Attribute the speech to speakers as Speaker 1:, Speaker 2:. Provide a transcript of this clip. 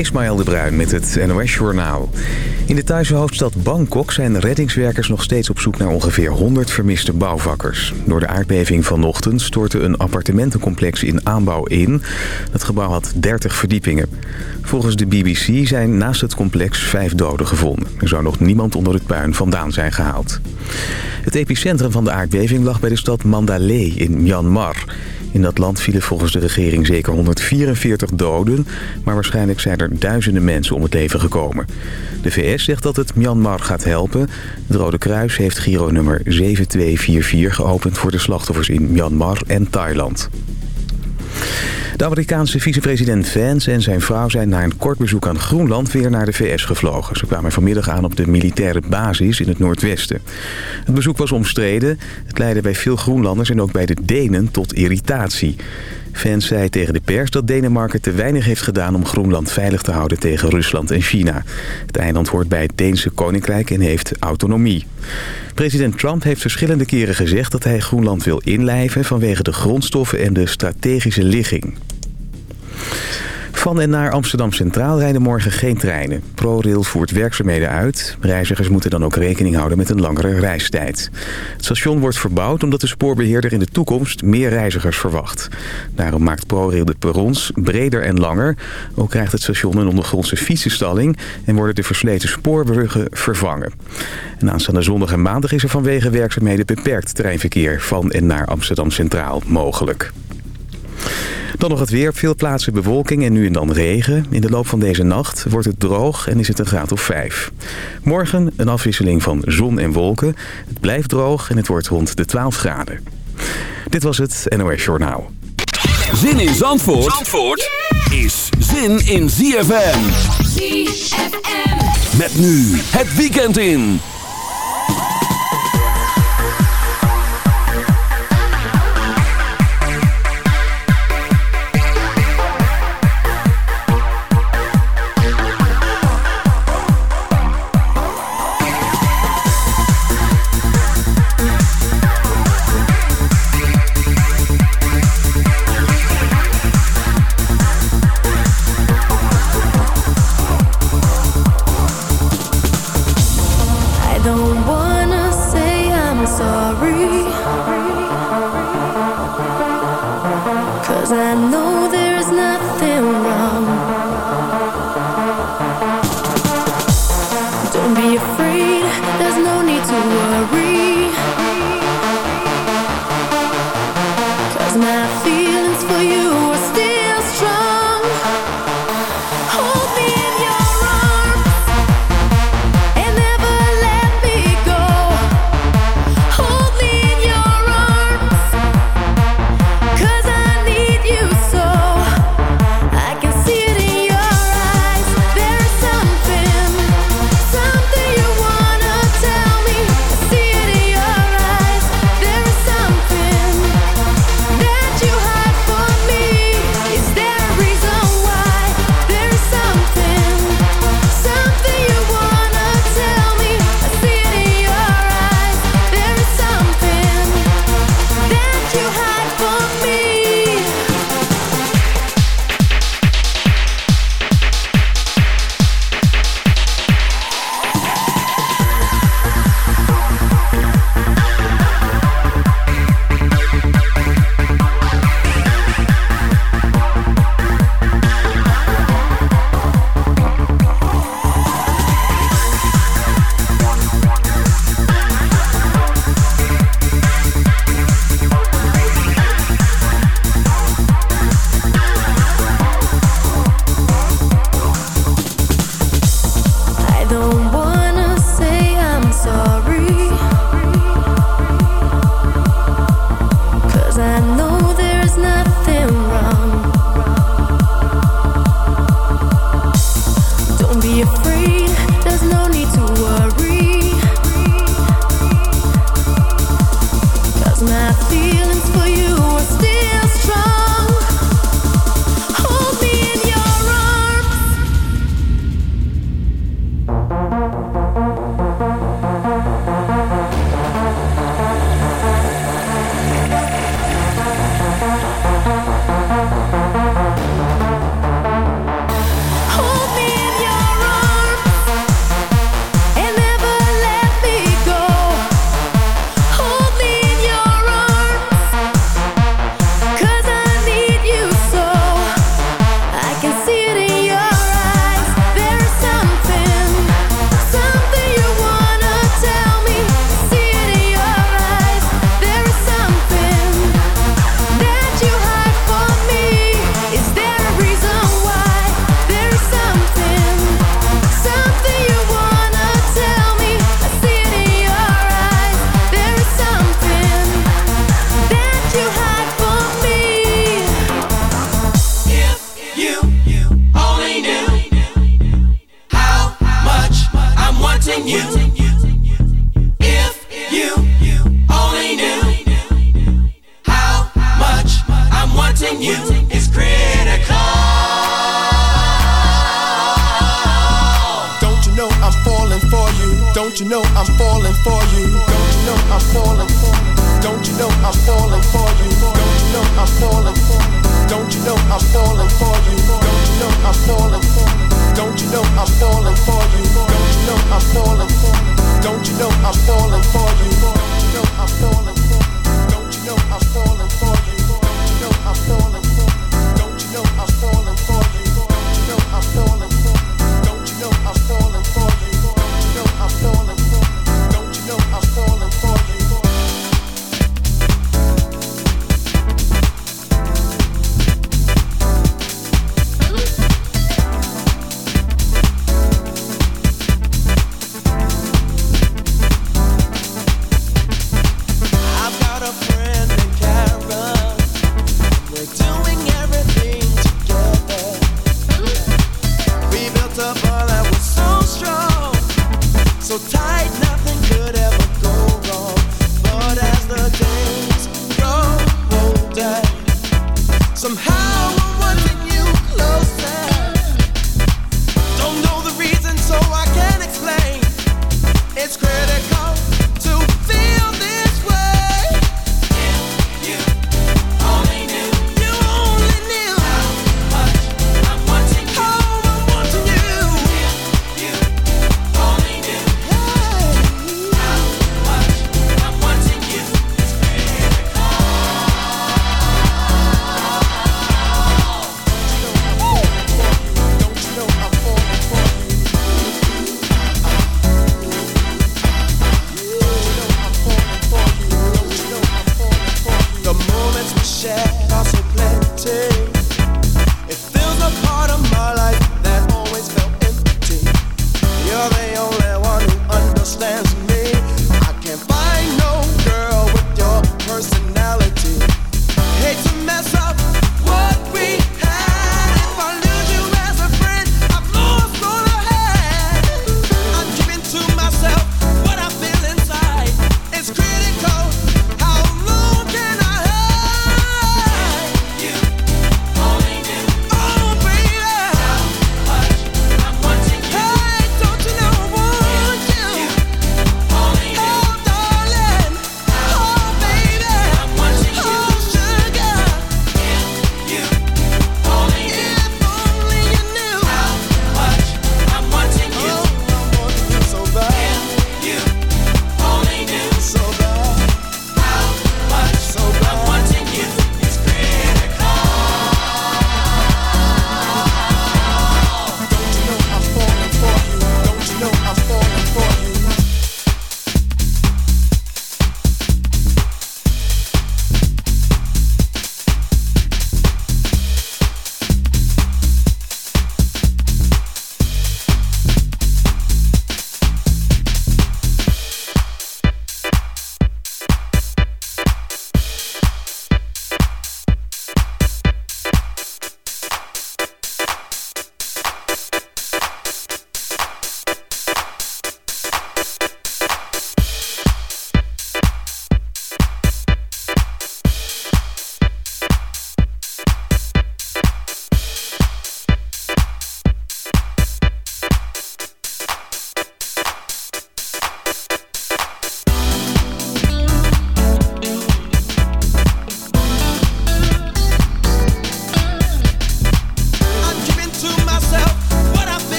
Speaker 1: Ismaël de Bruin met het NOS Journaal. In de Thaise hoofdstad Bangkok zijn reddingswerkers nog steeds op zoek naar ongeveer 100 vermiste bouwvakkers. Door de aardbeving vanochtend stortte een appartementencomplex in aanbouw in. Het gebouw had 30 verdiepingen. Volgens de BBC zijn naast het complex vijf doden gevonden. Er zou nog niemand onder het puin vandaan zijn gehaald. Het epicentrum van de aardbeving lag bij de stad Mandalay in Myanmar... In dat land vielen volgens de regering zeker 144 doden... maar waarschijnlijk zijn er duizenden mensen om het leven gekomen. De VS zegt dat het Myanmar gaat helpen. Het Rode Kruis heeft Giro nummer 7244 geopend voor de slachtoffers in Myanmar en Thailand. De Amerikaanse vicepresident Vance en zijn vrouw zijn na een kort bezoek aan Groenland weer naar de VS gevlogen. Ze kwamen vanmiddag aan op de militaire basis in het noordwesten. Het bezoek was omstreden. Het leidde bij veel Groenlanders en ook bij de Denen tot irritatie. Vance zei tegen de pers dat Denemarken te weinig heeft gedaan om Groenland veilig te houden tegen Rusland en China. Het eiland hoort bij het Deense koninkrijk en heeft autonomie. President Trump heeft verschillende keren gezegd dat hij Groenland wil inlijven vanwege de grondstoffen en de strategische ligging. Van en naar Amsterdam Centraal rijden morgen geen treinen. ProRail voert werkzaamheden uit. Reizigers moeten dan ook rekening houden met een langere reistijd. Het station wordt verbouwd omdat de spoorbeheerder in de toekomst meer reizigers verwacht. Daarom maakt ProRail de perrons breder en langer. Ook krijgt het station een ondergrondse fietsenstalling... en worden de versleten spoorbruggen vervangen. En aanstaande zondag en maandag is er vanwege werkzaamheden beperkt treinverkeer... van en naar Amsterdam Centraal mogelijk. Dan nog het weer. Veel plaatsen bewolking en nu en dan regen. In de loop van deze nacht wordt het droog en is het een graad of 5. Morgen een afwisseling van zon en wolken. Het blijft droog en het wordt rond de 12 graden. Dit was het NOS Journaal.
Speaker 2: Zin in Zandvoort, Zandvoort is zin in ZFM. ZFM. Met nu het weekend in.